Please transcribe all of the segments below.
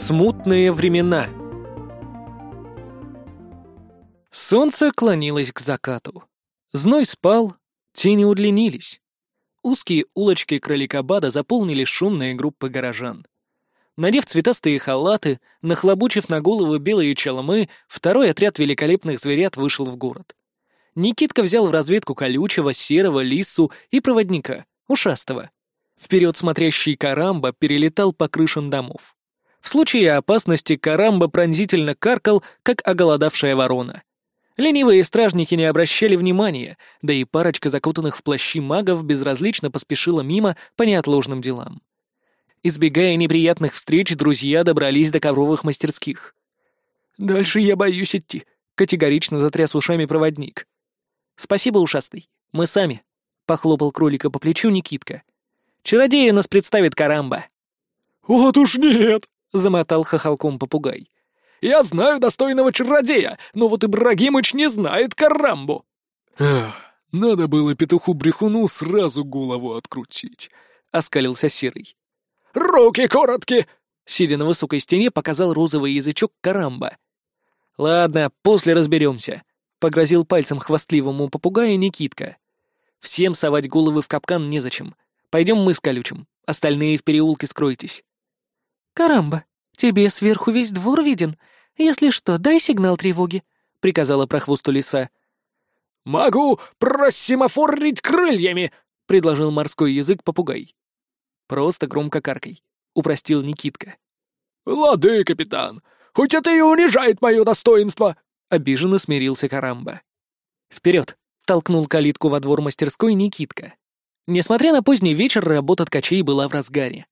Смутные времена. Солнце клонилось к закату. Зной спал, тени удлинились. Узкие улочки Кроликобада заполнили шумные группы горожан. Надев цветастые халаты, нахлобучив на голову белые челмы, второй отряд великолепных зверят вышел в город. Никитка взял в разведку колючего, серого, лису и проводника, ушастого. Вперед смотрящий Карамба перелетал по крышам домов. В случае опасности Карамба пронзительно каркал, как оголодавшая ворона. Ленивые стражники не обращали внимания, да и парочка закутанных в плащи магов безразлично поспешила мимо по неотложным делам. Избегая неприятных встреч, друзья добрались до ковровых мастерских. «Дальше я боюсь идти», — категорично затряс ушами проводник. «Спасибо, ушастый, мы сами», — похлопал кролика по плечу Никитка. «Чародея нас представит Карамба». «Вот уж нет!» — замотал хохолком попугай. «Я знаю достойного чародея, но вот Ибрагимыч не знает Карамбу!» «Эх, надо было петуху-брехуну сразу голову открутить», — оскалился Серый. «Руки короткие!» — сидя на высокой стене, показал розовый язычок Карамба. «Ладно, после разберемся», — погрозил пальцем хвастливому попугаю Никитка. «Всем совать головы в капкан незачем. Пойдем мы с колючим, остальные в переулке скройтесь». «Карамба, тебе сверху весь двор виден. Если что, дай сигнал тревоги», — приказала прохвосту лиса. «Могу просимофорить крыльями», — предложил морской язык попугай. «Просто громко каркай», — упростил Никитка. «Лады, капитан, хоть это и унижает мое достоинство», — обиженно смирился Карамба. «Вперед!» — толкнул калитку во двор мастерской Никитка. Несмотря на поздний вечер, работа ткачей была в разгаре.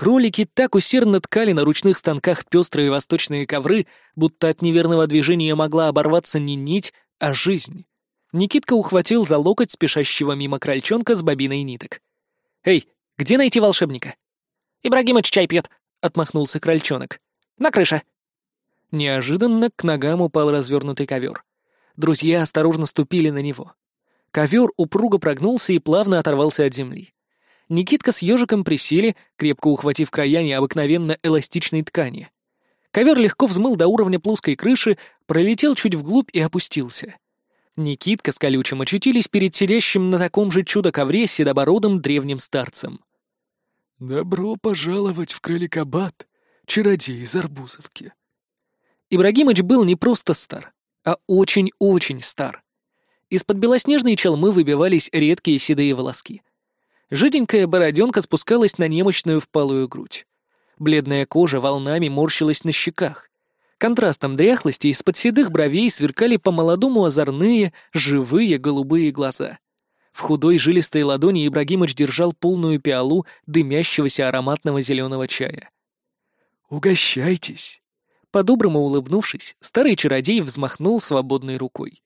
Кролики так усердно ткали на ручных станках пестрые восточные ковры, будто от неверного движения могла оборваться не нить, а жизнь. Никитка ухватил за локоть спешащего мимо крольчонка с бобиной ниток. «Эй, где найти волшебника?» «Ибрагимыч чай пьет», — отмахнулся крольчонок. «На крыше». Неожиданно к ногам упал развернутый ковер. Друзья осторожно ступили на него. Ковер упруго прогнулся и плавно оторвался от земли. Никитка с ежиком присели, крепко ухватив края необыкновенно эластичной ткани. Ковер легко взмыл до уровня плоской крыши, пролетел чуть вглубь и опустился. Никитка с колючим очутились перед сидящим на таком же чудо-ковре седобородым древним старцем. «Добро пожаловать в Кроликобад, чародей из Арбузовки». Ибрагимыч был не просто стар, а очень-очень стар. Из-под белоснежной челмы выбивались редкие седые волоски — Жиденькая бороденка спускалась на немощную впалую грудь. Бледная кожа волнами морщилась на щеках. Контрастом дряхлости из-под седых бровей сверкали по-молодому озорные, живые голубые глаза. В худой жилистой ладони Ибрагимыч держал полную пиалу дымящегося ароматного зеленого чая. «Угощайтесь!» По-доброму улыбнувшись, старый чародей взмахнул свободной рукой.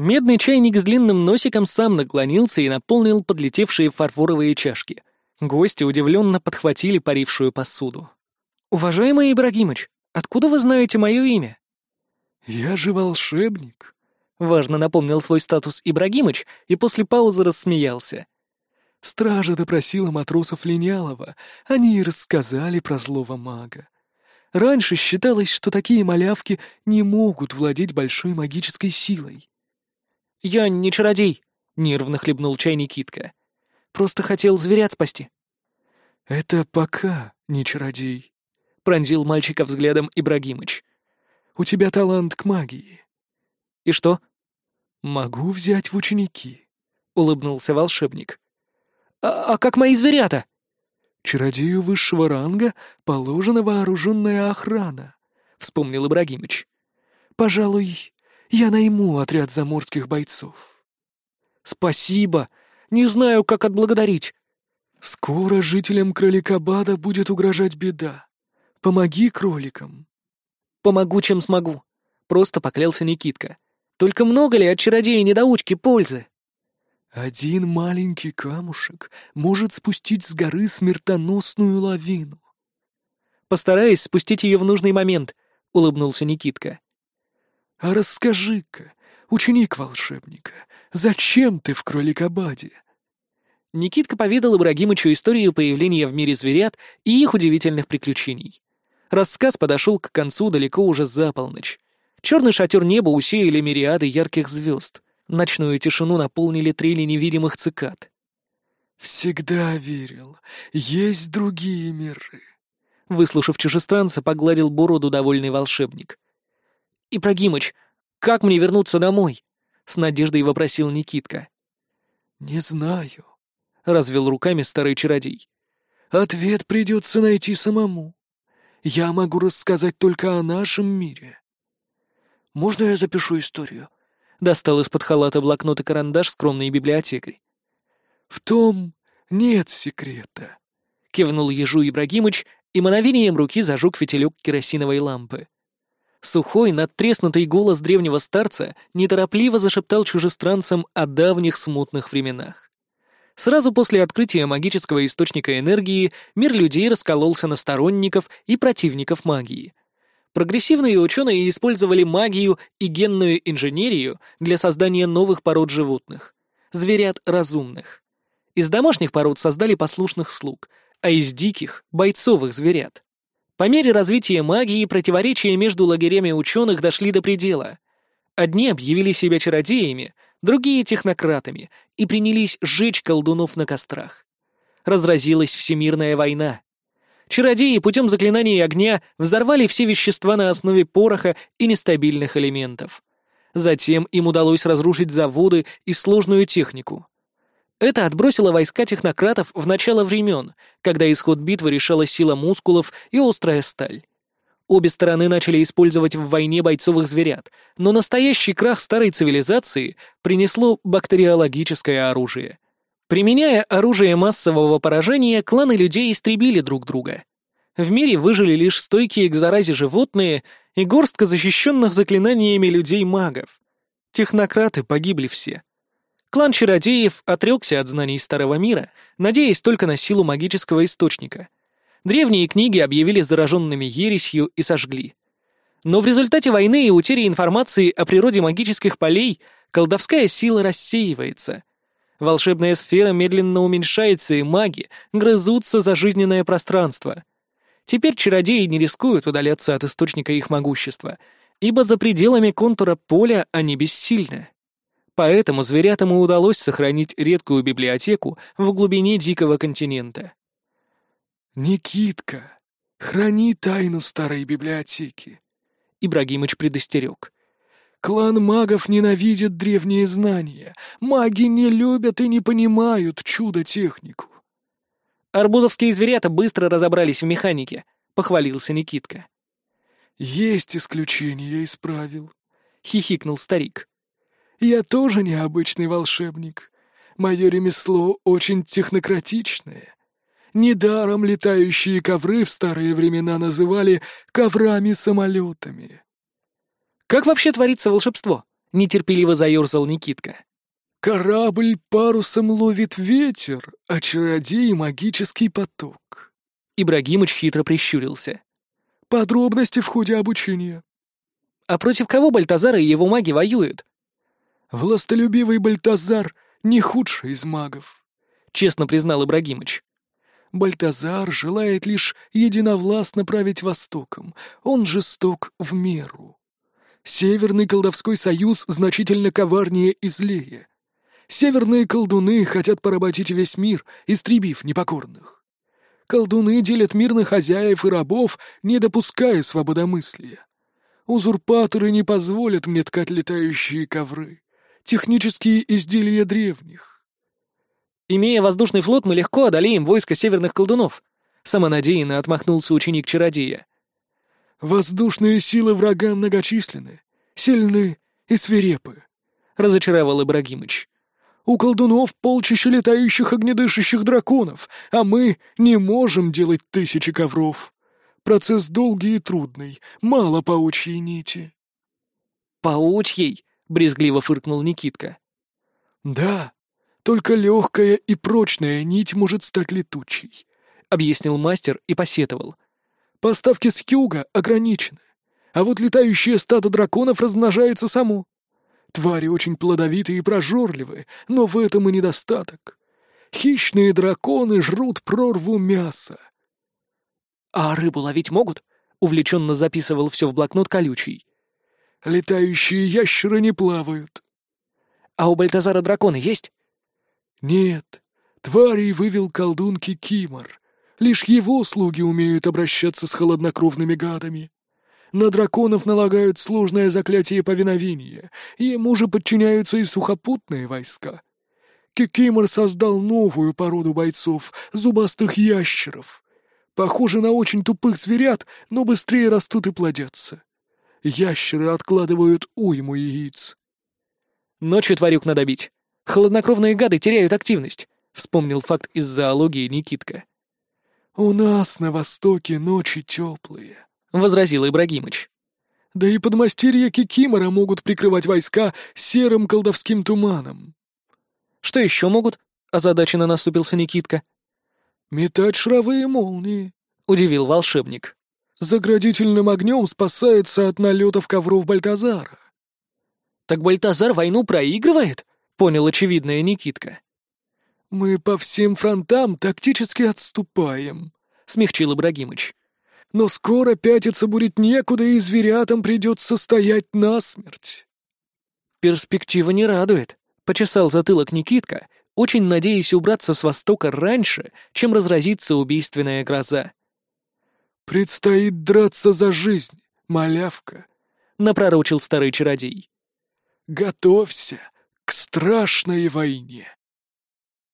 Медный чайник с длинным носиком сам наклонился и наполнил подлетевшие фарфоровые чашки. Гости удивленно подхватили парившую посуду. «Уважаемый Ибрагимыч, откуда вы знаете мое имя?» «Я же волшебник», — важно напомнил свой статус Ибрагимыч и после паузы рассмеялся. «Стража допросила матросов Линялова, они и рассказали про злого мага. Раньше считалось, что такие малявки не могут владеть большой магической силой. «Я не чародей», — нервно хлебнул чай Никитка. «Просто хотел зверят спасти». «Это пока не чародей», — пронзил мальчика взглядом Ибрагимыч. «У тебя талант к магии». «И что?» «Могу взять в ученики», — улыбнулся волшебник. «А, а как мои зверята?» «Чародею высшего ранга положена вооруженная охрана», — вспомнил Ибрагимыч. «Пожалуй, я найму отряд заморских бойцов». «Спасибо! Не знаю, как отблагодарить». «Скоро жителям Кроликобада будет угрожать беда. Помоги кроликам». «Помогу, чем смогу», — просто поклялся Никитка. «Только много ли от чародея-недоучки пользы?» «Один маленький камушек может спустить с горы смертоносную лавину». «Постараюсь спустить ее в нужный момент», — улыбнулся Никитка. А расскажи-ка, ученик волшебника, зачем ты в Кроликобаде?» Никитка поведал Ибрагимычу историю появления в мире зверят и их удивительных приключений. Рассказ подошел к концу далеко уже за полночь. Черный шатер неба усеяли мириады ярких звезд. Ночную тишину наполнили трели невидимых цикад. «Всегда верил. Есть другие миры». Выслушав чужестранца, погладил бороду довольный волшебник. «Ибрагимыч, как мне вернуться домой?» — с надеждой вопросил Никитка. «Не знаю», — развел руками старый чародей. «Ответ придется найти самому. Я могу рассказать только о нашем мире». «Можно я запишу историю?» — достал из-под халата блокнот и карандаш скромный библиотекарь. «В том нет секрета», — кивнул ежу Ибрагимыч и мановением руки зажег фитилек керосиновой лампы. Сухой, надтреснутый голос древнего старца неторопливо зашептал чужестранцам о давних смутных временах. Сразу после открытия магического источника энергии мир людей раскололся на сторонников и противников магии. Прогрессивные ученые использовали магию и генную инженерию для создания новых пород животных — зверят разумных. Из домашних пород создали послушных слуг, а из диких — бойцовых зверят. По мере развития магии противоречия между лагерями ученых дошли до предела. Одни объявили себя чародеями, другие — технократами, и принялись сжечь колдунов на кострах. Разразилась всемирная война. Чародеи путем заклинаний огня взорвали все вещества на основе пороха и нестабильных элементов. Затем им удалось разрушить заводы и сложную технику. Это отбросило войска технократов в начало времен, когда исход битвы решала сила мускулов и острая сталь. Обе стороны начали использовать в войне бойцовых зверят, но настоящий крах старой цивилизации принесло бактериологическое оружие. Применяя оружие массового поражения, кланы людей истребили друг друга. В мире выжили лишь стойкие к заразе животные и горстка защищенных заклинаниями людей-магов. Технократы погибли все. Клан чародеев отрекся от знаний Старого Мира, надеясь только на силу магического источника. Древние книги объявили зараженными ересью и сожгли. Но в результате войны и утери информации о природе магических полей колдовская сила рассеивается. Волшебная сфера медленно уменьшается, и маги грызутся за жизненное пространство. Теперь чародеи не рискуют удаляться от источника их могущества, ибо за пределами контура поля они бессильны. Поэтому зверятам и удалось сохранить редкую библиотеку в глубине дикого континента. «Никитка, храни тайну старой библиотеки», — Ибрагимыч предостерег. «Клан магов ненавидит древние знания. Маги не любят и не понимают чудо-технику». «Арбузовские зверята быстро разобрались в механике», — похвалился Никитка. «Есть исключения из правил», — хихикнул старик. Я тоже необычный волшебник. Мое ремесло очень технократичное. Недаром летающие ковры в старые времена называли коврами-самолетами. «Как вообще творится волшебство?» — нетерпеливо заерзал Никитка. «Корабль парусом ловит ветер, а чародей — магический поток». Ибрагимыч хитро прищурился. «Подробности в ходе обучения». «А против кого Бальтазар и его маги воюют?» «Властолюбивый Бальтазар не худший из магов», — честно признал Ибрагимыч. «Бальтазар желает лишь единовластно править Востоком, он жесток в меру. Северный колдовской союз значительно коварнее и злее. Северные колдуны хотят поработить весь мир, истребив непокорных. Колдуны делят мир на хозяев и рабов, не допуская свободомыслия. Узурпаторы не позволят мне ткать летающие ковры технические изделия древних. Имея воздушный флот, мы легко одолеем войско северных колдунов. Самонадеянно отмахнулся ученик-чародея. Воздушные силы врага многочисленны, сильны и свирепы, разочаровал Ибрагимыч. У колдунов полчища летающих огнедышащих драконов, а мы не можем делать тысячи ковров. Процесс долгий и трудный, мало паучьей нити. Паучьей? — брезгливо фыркнул Никитка. «Да, только легкая и прочная нить может стать летучей», — объяснил мастер и посетовал. «Поставки с юга ограничены, а вот летающее стадо драконов размножается само. Твари очень плодовитые и прожорливые, но в этом и недостаток. Хищные драконы жрут прорву мяса». «А рыбу ловить могут?» —— увлеченно записывал все в блокнот колючий. «Летающие ящеры не плавают». «А у Бальтазара драконы есть?» «Нет, тварей вывел колдун Кикимор. Лишь его слуги умеют обращаться с холоднокровными гадами. На драконов налагают сложное заклятие повиновения, ему же подчиняются и сухопутные войска. Кикимор создал новую породу бойцов, зубастых ящеров. Похожи на очень тупых зверят, но быстрее растут и плодятся. Ящеры откладывают уйму яиц. Ночью тварюк надо бить. Холоднокровные гады теряют активность, вспомнил факт из зоологии Никитка. У нас на востоке ночи теплые, возразил Ибрагимыч. Да и подмастерья Кикимора могут прикрывать войска серым колдовским туманом. Что еще могут? озадаченно насупился Никитка. Метать шаровые молнии, удивил волшебник. Заградительным огнем спасается от налетов ковров Бальтазара. Так Бальтазар войну проигрывает? Понял очевидное Никитка. Мы по всем фронтам тактически отступаем, смягчил Ибрагимыч. Но скоро пятиться будет некуда, и зверятам придется стоять насмерть. Перспектива не радует, почесал затылок Никитка, очень надеясь убраться с востока раньше, чем разразится убийственная гроза. «Предстоит драться за жизнь, малявка», — напророчил старый чародей. «Готовься к страшной войне».